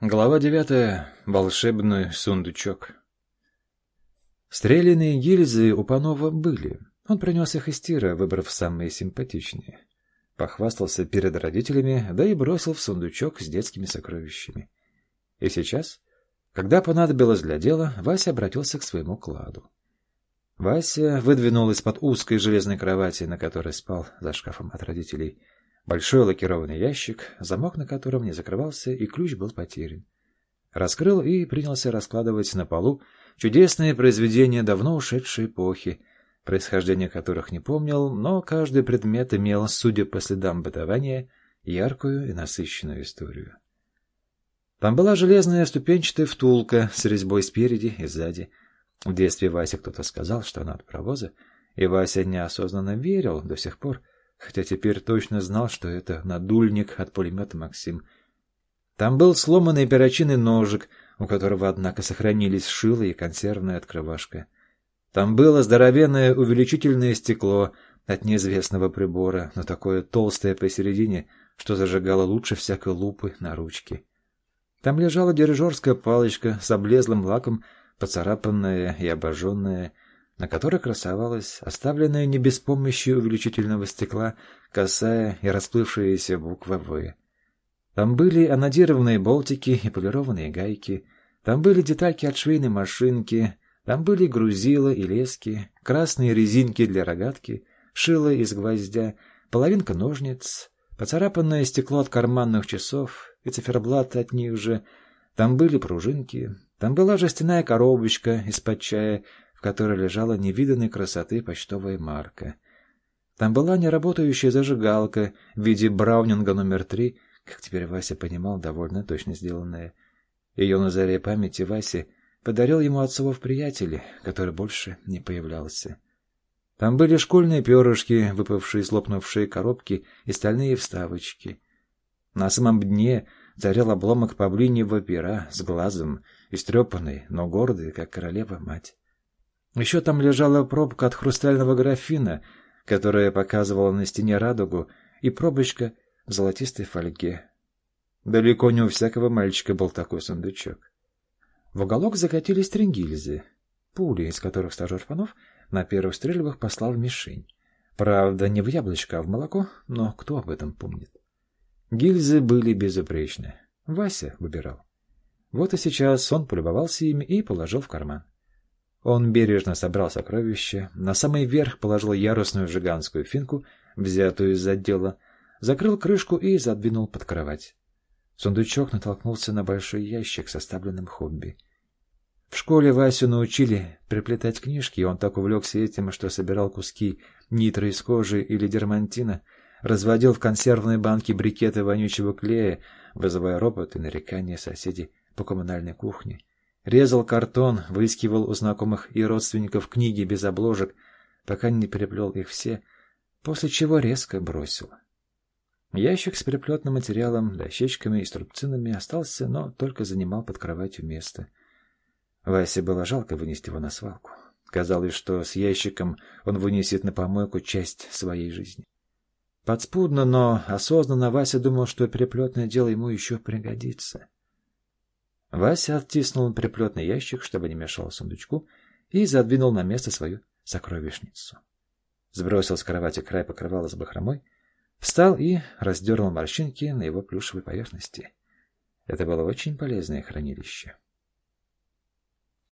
Глава девятая. Волшебный сундучок. Стрелянные гильзы у Панова были. Он принес их из тира, выбрав самые симпатичные. Похвастался перед родителями, да и бросил в сундучок с детскими сокровищами. И сейчас, когда понадобилось для дела, Вася обратился к своему кладу. Вася выдвинул из-под узкой железной кровати, на которой спал за шкафом от родителей, Большой лакированный ящик, замок на котором не закрывался, и ключ был потерян. Раскрыл и принялся раскладывать на полу чудесные произведения давно ушедшей эпохи, происхождение которых не помнил, но каждый предмет имел, судя по следам бытования, яркую и насыщенную историю. Там была железная ступенчатая втулка с резьбой спереди и сзади. В детстве Васе кто-то сказал, что она от провоза, и Вася неосознанно верил до сих пор, хотя теперь точно знал, что это надульник от пулемета «Максим». Там был сломанный перочинный ножик, у которого, однако, сохранились шило и консервная открывашка. Там было здоровенное увеличительное стекло от неизвестного прибора, но такое толстое посередине, что зажигало лучше всякой лупы на ручке. Там лежала дирижерская палочка с облезлым лаком, поцарапанная и обожженная, на которой красовалась оставленная не без помощи увеличительного стекла косая и расплывшаяся буква «В». Там были анодированные болтики и полированные гайки, там были детальки от швейной машинки, там были грузила и лески, красные резинки для рогатки, шило из гвоздя, половинка ножниц, поцарапанное стекло от карманных часов и циферблат от них же. Там были пружинки, там была жестяная коробочка из-под чая которой лежала невиданной красоты почтовая марка. Там была неработающая зажигалка в виде браунинга номер три, как теперь Вася понимал, довольно точно сделанная. Ее на заре памяти Васе подарил ему отцовов приятель, который больше не появлялся. Там были школьные перышки, выпавшие из лопнувшей коробки и стальные вставочки. На самом дне царил обломок павлиньего пера с глазом, истрепанный, но гордый, как королева-мать. Еще там лежала пробка от хрустального графина, которая показывала на стене радугу, и пробочка в золотистой фольге. Далеко не у всякого мальчика был такой сундучок. В уголок закатились трингильзы, пули, из которых стажер Панов на первых стрельбах послал в мишень. Правда, не в яблочко, а в молоко, но кто об этом помнит? Гильзы были безупречны. Вася выбирал. Вот и сейчас он полюбовался ими и положил в карман. Он бережно собрал сокровища, на самый верх положил ярусную жиганскую финку, взятую из отдела, закрыл крышку и задвинул под кровать. Сундучок натолкнулся на большой ящик с оставленным хобби. В школе Васю научили приплетать книжки, и он так увлекся этим, что собирал куски нитро из кожи или дермантина, разводил в консервные банки брикеты вонючего клея, вызывая ропот и нарекания соседей по коммунальной кухне. Резал картон, выискивал у знакомых и родственников книги без обложек, пока не переплел их все, после чего резко бросил. Ящик с переплетным материалом, дощечками и струбцинами остался, но только занимал под кроватью место. Васе было жалко вынести его на свалку. Казалось, что с ящиком он вынесет на помойку часть своей жизни. Подспудно, но осознанно Вася думал, что переплетное дело ему еще пригодится. Вася оттиснул приплетный ящик, чтобы не мешал сундучку, и задвинул на место свою сокровищницу. Сбросил с кровати край покрывала с бахромой, встал и раздернул морщинки на его плюшевой поверхности. Это было очень полезное хранилище.